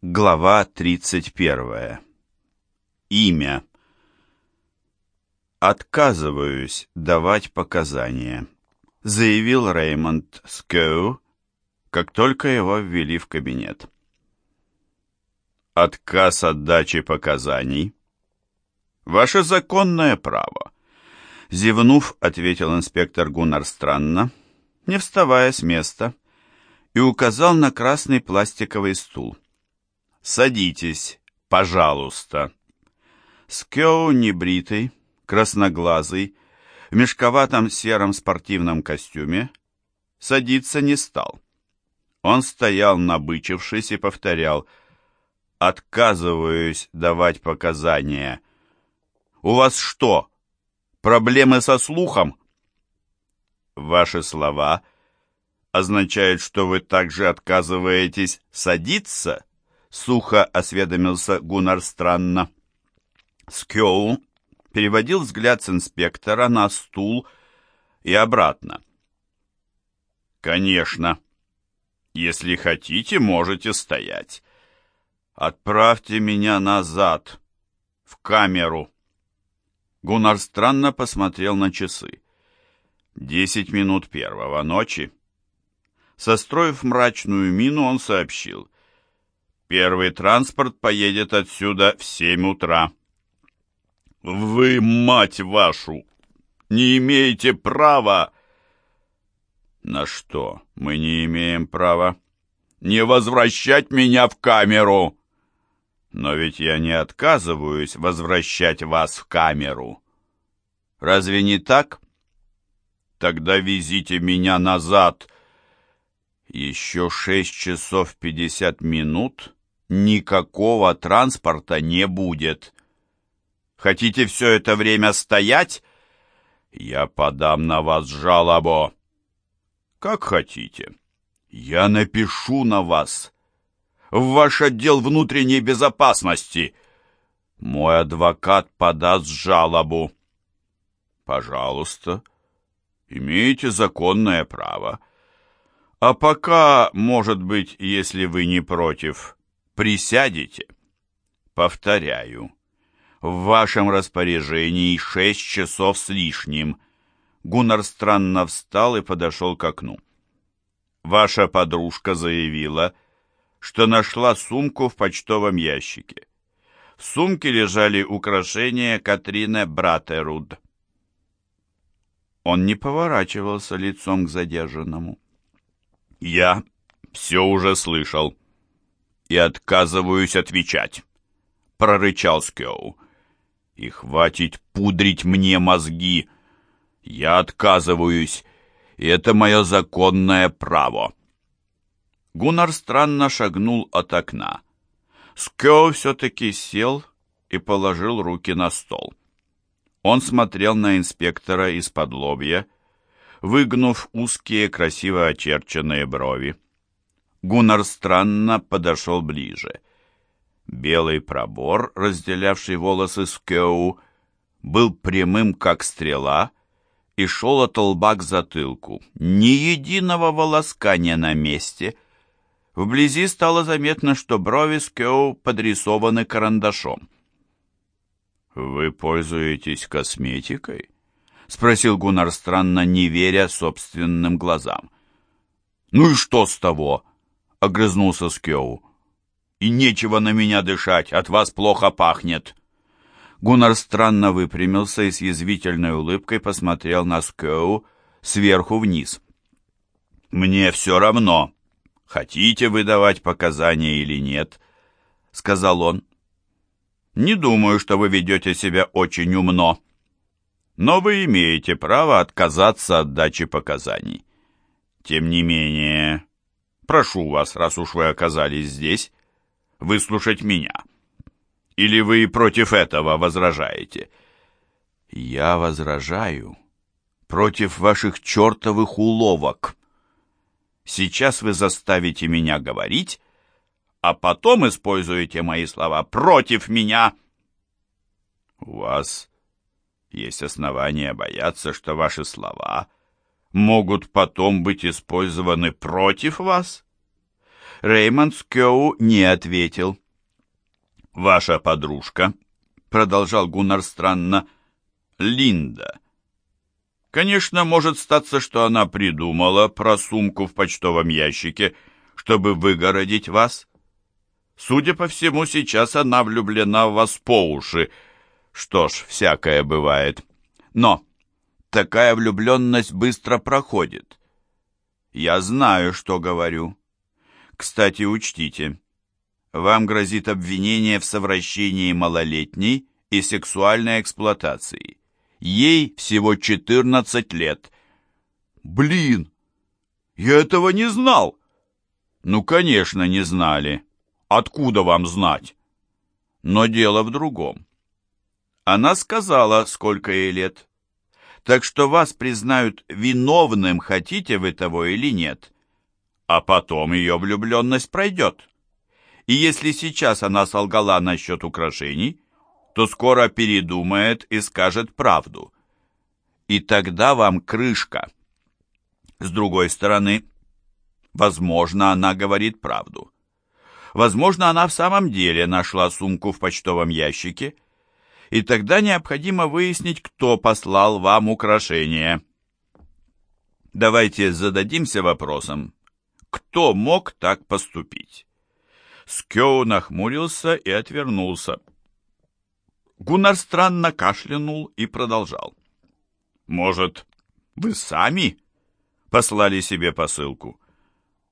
Глава 31. Имя. «Отказываюсь давать показания», — заявил Реймонд Скоу, как только его ввели в кабинет. «Отказ от дачи показаний?» «Ваше законное право», — зевнув, ответил инспектор Гуннар странно, не вставая с места, и указал на красный пластиковый стул. «Садитесь, пожалуйста». Скеу небритый, красноглазый, в мешковатом сером спортивном костюме, садиться не стал. Он стоял, набычившись, и повторял «Отказываюсь давать показания». «У вас что, проблемы со слухом?» «Ваши слова означают, что вы также отказываетесь садиться?» Сухо осведомился Гуннар странно. Скёу переводил взгляд с инспектора на стул и обратно. «Конечно. Если хотите, можете стоять. Отправьте меня назад, в камеру». Гуннар странно посмотрел на часы. Десять минут первого ночи. Состроив мрачную мину, он сообщил. Первый транспорт поедет отсюда в семь утра. Вы, мать вашу, не имеете права. На что мы не имеем права? Не возвращать меня в камеру. Но ведь я не отказываюсь возвращать вас в камеру. Разве не так? Тогда везите меня назад. Еще шесть часов пятьдесят минут никакого транспорта не будет. Хотите все это время стоять? Я подам на вас жалобу. Как хотите. Я напишу на вас. В ваш отдел внутренней безопасности. Мой адвокат подаст жалобу. Пожалуйста, имеете законное право. А пока, может быть, если вы не против, присядете. Повторяю, в вашем распоряжении шесть часов с лишним. Гуннар странно встал и подошел к окну. Ваша подружка заявила, что нашла сумку в почтовом ящике. В сумке лежали украшения Катрины Братеруд. Он не поворачивался лицом к задержанному. «Я все уже слышал», и отказываюсь отвечать», — прорычал Скеу. «И хватит пудрить мне мозги. Я отказываюсь, и это мое законное право». Гуннар странно шагнул от окна. Скеу все-таки сел и положил руки на стол. Он смотрел на инспектора из-под лобья, выгнув узкие, красиво очерченные брови. Гуннар странно подошел ближе. Белый пробор, разделявший волосы с Кеу, был прямым, как стрела, и шел от лба к затылку. Ни единого волоска не на месте. Вблизи стало заметно, что брови Скеу подрисованы карандашом. «Вы пользуетесь косметикой?» — спросил Гуннар странно, не веря собственным глазам. «Ну и что с того?» — огрызнулся Скеу. «И нечего на меня дышать, от вас плохо пахнет!» Гуннар странно выпрямился и с язвительной улыбкой посмотрел на Скеу сверху вниз. «Мне все равно, хотите вы давать показания или нет», — сказал он. «Не думаю, что вы ведете себя очень умно, но вы имеете право отказаться от дачи показаний. Тем не менее, Прошу вас, раз уж вы оказались здесь, выслушать меня. Или вы против этого возражаете? Я возражаю против ваших чертовых уловок. Сейчас вы заставите меня говорить, а потом используете мои слова против меня. У вас есть основания бояться, что ваши слова могут потом быть использованы против вас? Реймонд Скёу не ответил. «Ваша подружка», — продолжал Гуннар странно, — «Линда». Конечно, может статься, что она придумала про сумку в почтовом ящике, чтобы выгородить вас. Судя по всему, сейчас она влюблена в вас по уши. Что ж, всякое бывает. Но такая влюбленность быстро проходит. Я знаю, что говорю. Кстати, учтите, вам грозит обвинение в совращении малолетней и сексуальной эксплуатации. Ей всего 14 лет. Блин, я этого не знал. Ну, конечно, не знали. Откуда вам знать? Но дело в другом. Она сказала, сколько ей лет. Так что вас признают виновным, хотите вы того или нет. А потом ее влюбленность пройдет. И если сейчас она солгала насчет украшений, то скоро передумает и скажет правду. И тогда вам крышка. С другой стороны, возможно, она говорит правду. Возможно, она в самом деле нашла сумку в почтовом ящике, и тогда необходимо выяснить, кто послал вам украшение. Давайте зададимся вопросом, кто мог так поступить? Скёу нахмурился и отвернулся. Гуннар странно кашлянул и продолжал. «Может, вы сами послали себе посылку?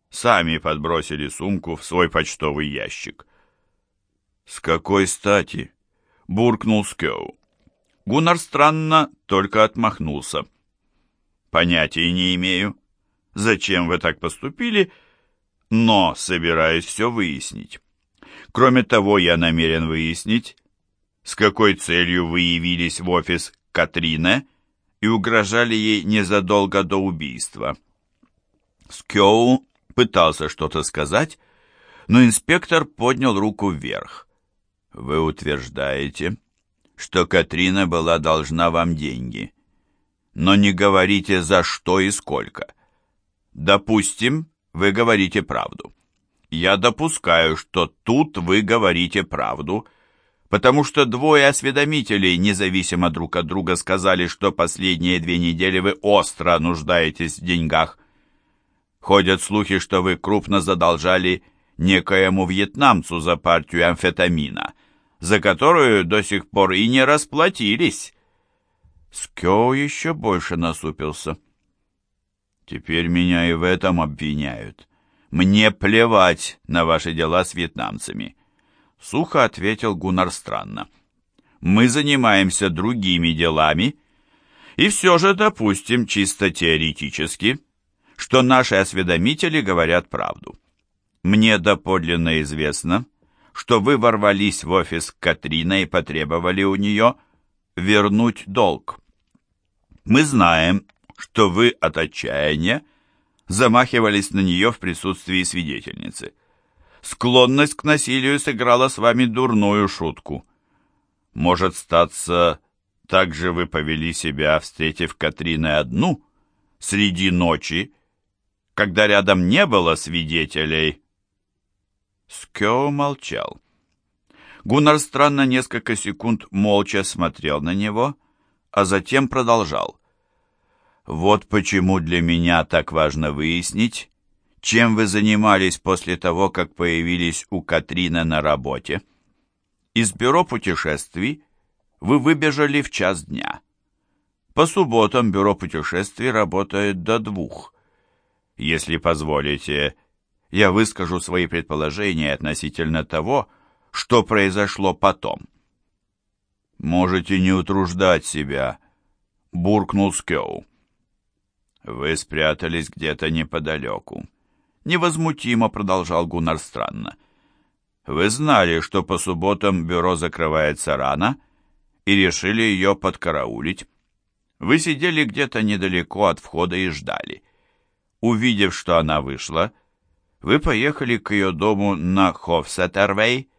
Сами подбросили сумку в свой почтовый ящик?» «С какой стати?» — буркнул Скёу. Гуннар странно только отмахнулся. «Понятия не имею, зачем вы так поступили, — но собираюсь все выяснить. Кроме того, я намерен выяснить, с какой целью вы явились в офис Катрине и угрожали ей незадолго до убийства. Скёу пытался что-то сказать, но инспектор поднял руку вверх. «Вы утверждаете, что Катрина была должна вам деньги, но не говорите, за что и сколько. Допустим, вы говорите правду. Я допускаю, что тут вы говорите правду, потому что двое осведомителей, независимо друг от друга, сказали, что последние две недели вы остро нуждаетесь в деньгах. Ходят слухи, что вы крупно задолжали некоему вьетнамцу за партию амфетамина, за которую до сих пор и не расплатились. Скё еще больше насупился. Теперь меня и в этом обвиняют. Мне плевать на ваши дела с вьетнамцами. Сухо ответил Гуннар странно. Мы занимаемся другими делами, и все же допустим чисто теоретически, что наши осведомители говорят правду. Мне доподлинно известно, что вы ворвались в офис Катрина и потребовали у нее вернуть долг. Мы знаем, что вы от отчаяния замахивались на нее в присутствии свидетельницы. Склонность к насилию сыграла с вами дурную шутку. Может, статься, так же вы повели себя, встретив Катрины одну, среди ночи, когда рядом не было свидетелей. Скё молчал. Гуннар странно несколько секунд молча смотрел на него, а затем продолжал. Вот почему для меня так важно выяснить, чем вы занимались после того, как появились у Катрина на работе. Из бюро путешествий вы выбежали в час дня. По субботам бюро путешествий работает до двух. Если позволите, я выскажу свои предположения относительно того, что произошло потом. Можете не утруждать себя, буркнул Скёу. «Вы спрятались где-то неподалеку», — невозмутимо продолжал Гуннар странно. «Вы знали, что по субботам бюро закрывается рано, и решили ее подкараулить. Вы сидели где-то недалеко от входа и ждали. Увидев, что она вышла, вы поехали к ее дому на Хофсетервей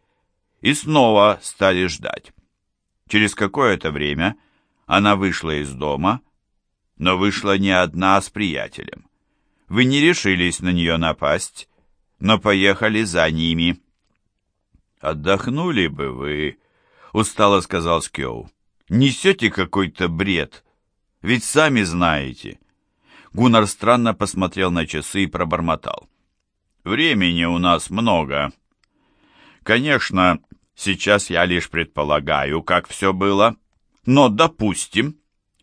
и снова стали ждать. Через какое-то время она вышла из дома но вышла не одна, а с приятелем. Вы не решились на нее напасть, но поехали за ними. «Отдохнули бы вы», — устало сказал Скёу. «Несете какой-то бред, ведь сами знаете». Гуннар странно посмотрел на часы и пробормотал. «Времени у нас много. Конечно, сейчас я лишь предполагаю, как все было, но допустим,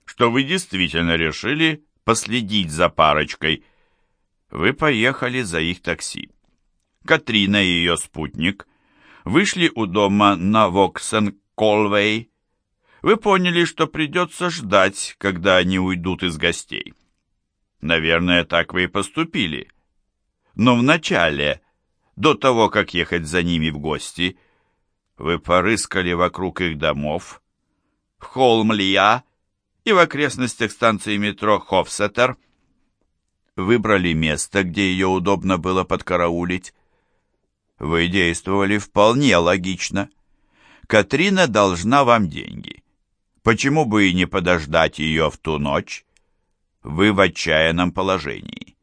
что вы действительно решили последить за парочкой. Вы поехали за их такси. Катрина и ее спутник вышли у дома на Воксен-Колвей. Вы поняли, что придется ждать, когда они уйдут из гостей. Наверное, так вы и поступили. Но вначале, до того, как ехать за ними в гости, вы порыскали вокруг их домов, в Холмлия и в окрестностях станции метро Хофсеттер, выбрали место, где ее удобно было подкараулить. Вы действовали вполне логично. Катрина должна вам деньги. Почему бы и не подождать ее в ту ночь? Вы в отчаянном положении.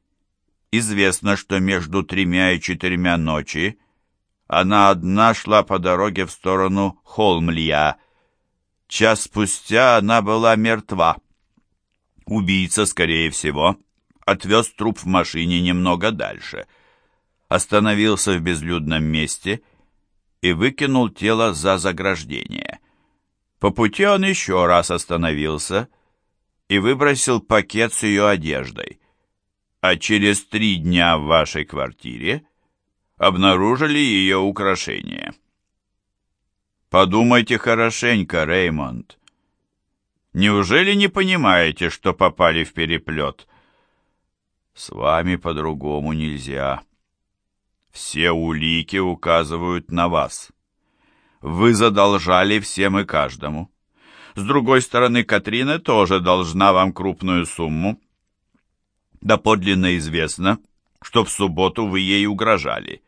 Известно, что между тремя и четырьмя ночи она одна шла по дороге в сторону Холмлия. Час спустя она была мертва. Убийца, скорее всего, отвез труп в машине немного дальше, остановился в безлюдном месте и выкинул тело за заграждение. По пути он еще раз остановился и выбросил пакет с ее одеждой, а через три дня в вашей квартире обнаружили ее украшения. Подумайте хорошенько, Реймонд. Неужели не понимаете, что попали в переплет? С вами по-другому нельзя. Все улики указывают на вас. Вы задолжали всем и каждому. С другой стороны, Катрина тоже должна вам крупную сумму. Доподлинно известно, что в субботу вы ей угрожали.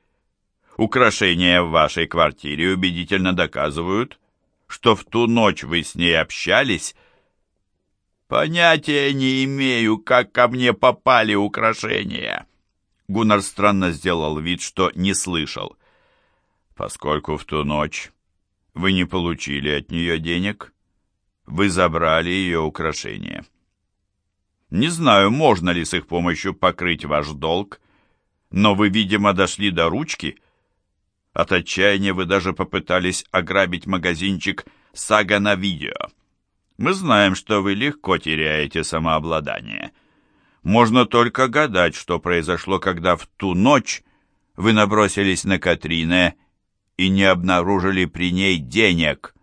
Украшения в вашей квартире убедительно доказывают, что в ту ночь вы с ней общались, «Понятия не имею, как ко мне попали украшения». Гуннар странно сделал вид, что не слышал. «Поскольку в ту ночь вы не получили от нее денег, вы забрали ее украшения. Не знаю, можно ли с их помощью покрыть ваш долг, но вы, видимо, дошли до ручки. От отчаяния вы даже попытались ограбить магазинчик «Сага на видео». Мы знаем, что вы легко теряете самообладание. Можно только гадать, что произошло, когда в ту ночь вы набросились на Катрине и не обнаружили при ней денег.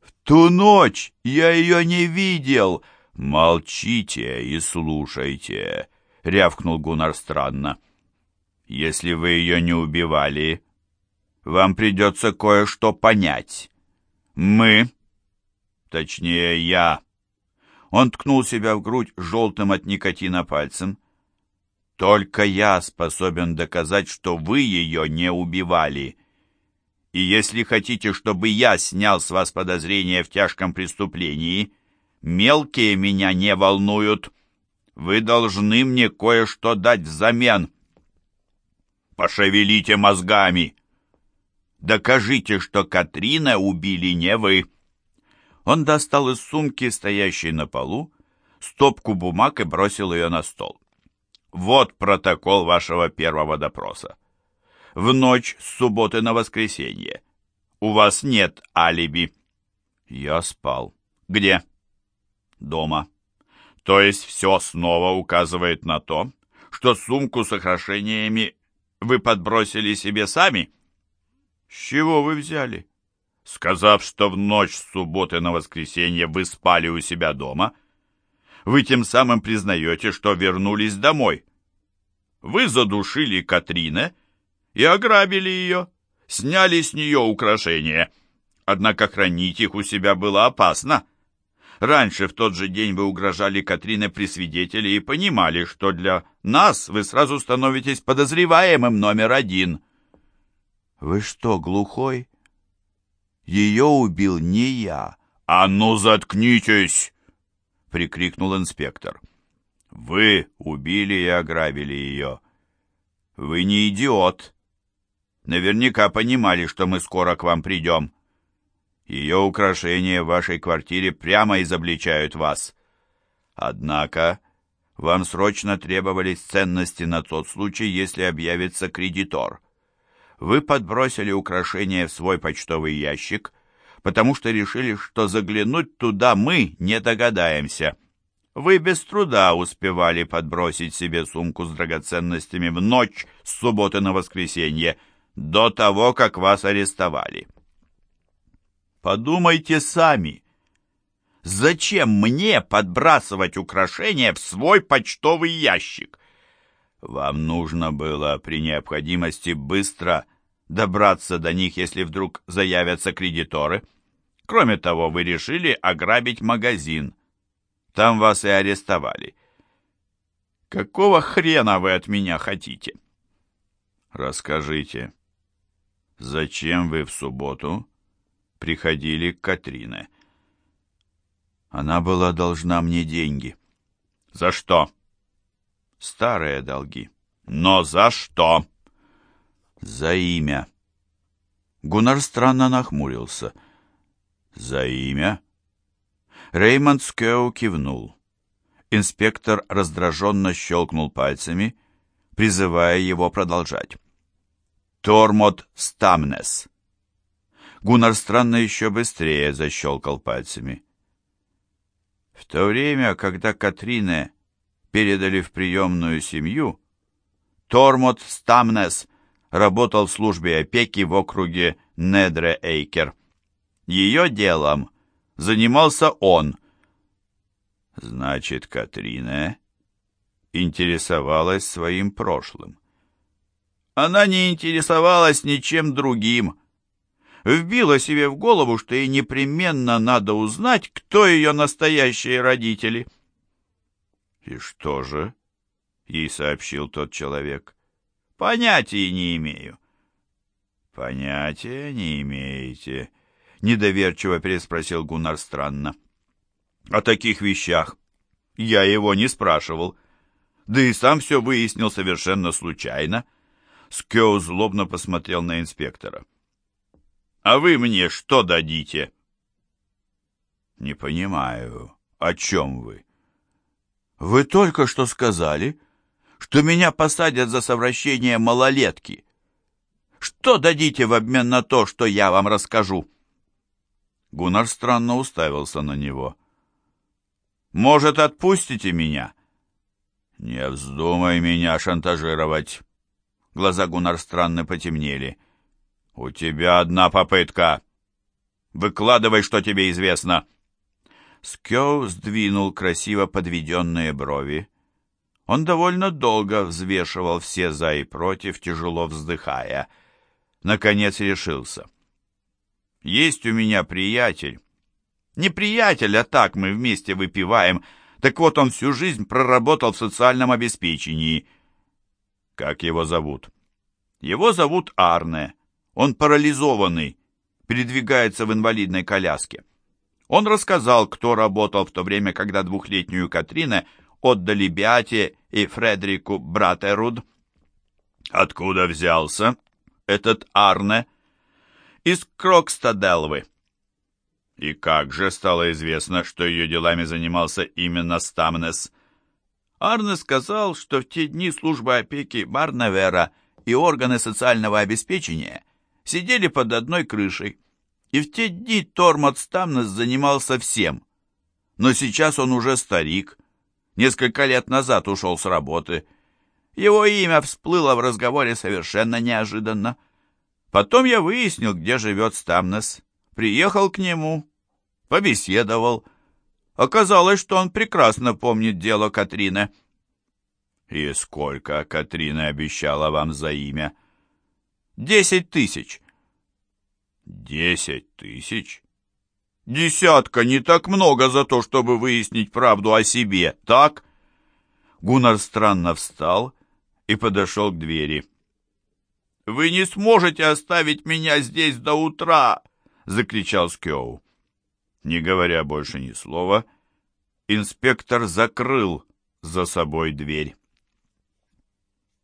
В ту ночь я ее не видел. Молчите и слушайте, рявкнул Гуннар странно. Если вы ее не убивали, вам придется кое-что понять. Мы Точнее, я. Он ткнул себя в грудь желтым от никотина пальцем. Только я способен доказать, что вы ее не убивали. И если хотите, чтобы я снял с вас подозрения в тяжком преступлении, мелкие меня не волнуют. Вы должны мне кое-что дать взамен. Пошевелите мозгами. Докажите, что Катрина убили не вы. Он достал из сумки, стоящей на полу, стопку бумаг и бросил ее на стол. «Вот протокол вашего первого допроса. В ночь с субботы на воскресенье. У вас нет алиби». «Я спал». «Где?» «Дома». «То есть все снова указывает на то, что сумку с украшениями вы подбросили себе сами?» «С чего вы взяли?» Сказав, что в ночь с субботы на воскресенье вы спали у себя дома, вы тем самым признаете, что вернулись домой. Вы задушили Катрина и ограбили ее, сняли с нее украшения. Однако хранить их у себя было опасно. Раньше в тот же день вы угрожали Катрине при свидетеле и понимали, что для нас вы сразу становитесь подозреваемым номер один. «Вы что, глухой?» Ее убил не я. «А ну, заткнитесь!» — прикрикнул инспектор. «Вы убили и ограбили ее. Вы не идиот. Наверняка понимали, что мы скоро к вам придем. Ее украшения в вашей квартире прямо изобличают вас. Однако вам срочно требовались ценности на тот случай, если объявится кредитор. Вы подбросили украшения в свой почтовый ящик, потому что решили, что заглянуть туда мы не догадаемся. Вы без труда успевали подбросить себе сумку с драгоценностями в ночь с субботы на воскресенье, до того, как вас арестовали. Подумайте сами. Зачем мне подбрасывать украшения в свой почтовый ящик? Вам нужно было при необходимости быстро добраться до них, если вдруг заявятся кредиторы. Кроме того, вы решили ограбить магазин. Там вас и арестовали. Какого хрена вы от меня хотите? Расскажите, зачем вы в субботу приходили к Катрине? Она была должна мне деньги. За что? Старые долги. Но за что? За имя. Гуннар странно нахмурился. За имя? Реймонд Скеу кивнул. Инспектор раздраженно щелкнул пальцами, призывая его продолжать. Тормот Стамнес. Гуннар странно еще быстрее защелкал пальцами. В то время, когда Катрине передали в приемную семью, Тормот Стамнес работал в службе опеки в округе Недре-Эйкер. Ее делом занимался он. Значит, Катрина интересовалась своим прошлым. Она не интересовалась ничем другим, вбила себе в голову, что ей непременно надо узнать, кто ее настоящие родители. «И что же?» — ей сообщил тот человек. «Понятия не имею». «Понятия не имеете?» — недоверчиво переспросил Гуннар странно. «О таких вещах я его не спрашивал, да и сам все выяснил совершенно случайно». Скео злобно посмотрел на инспектора. А вы мне что дадите? Не понимаю, о чем вы? Вы только что сказали, что меня посадят за совращение малолетки. Что дадите в обмен на то, что я вам расскажу? Гуннар странно уставился на него. Может, отпустите меня? Не вздумай меня шантажировать. Глаза Гуннар странно потемнели. «У тебя одна попытка. Выкладывай, что тебе известно». Скёу сдвинул красиво подведенные брови. Он довольно долго взвешивал все «за» и «против», тяжело вздыхая. Наконец решился. «Есть у меня приятель. Не приятель, а так мы вместе выпиваем. Так вот, он всю жизнь проработал в социальном обеспечении. Как его зовут?» «Его зовут Арне. Он парализованный, передвигается в инвалидной коляске. Он рассказал, кто работал в то время, когда двухлетнюю Катрина отдали Биате и Фредерику Братеруд. Откуда взялся этот Арне? Из Крокстаделвы. И как же стало известно, что ее делами занимался именно Стамнес? Арне сказал, что в те дни служба опеки Барнавера и органы социального обеспечения – сидели под одной крышей. И в те дни Тормот Стамнес занимался всем. Но сейчас он уже старик. Несколько лет назад ушел с работы. Его имя всплыло в разговоре совершенно неожиданно. Потом я выяснил, где живет Стамнес. Приехал к нему, побеседовал. Оказалось, что он прекрасно помнит дело Катрины. «И сколько Катрина обещала вам за имя?» Десять тысяч. Десять тысяч? Десятка не так много за то, чтобы выяснить правду о себе, так? Гуннар странно встал и подошел к двери. «Вы не сможете оставить меня здесь до утра!» — закричал Скёу. Не говоря больше ни слова, инспектор закрыл за собой дверь.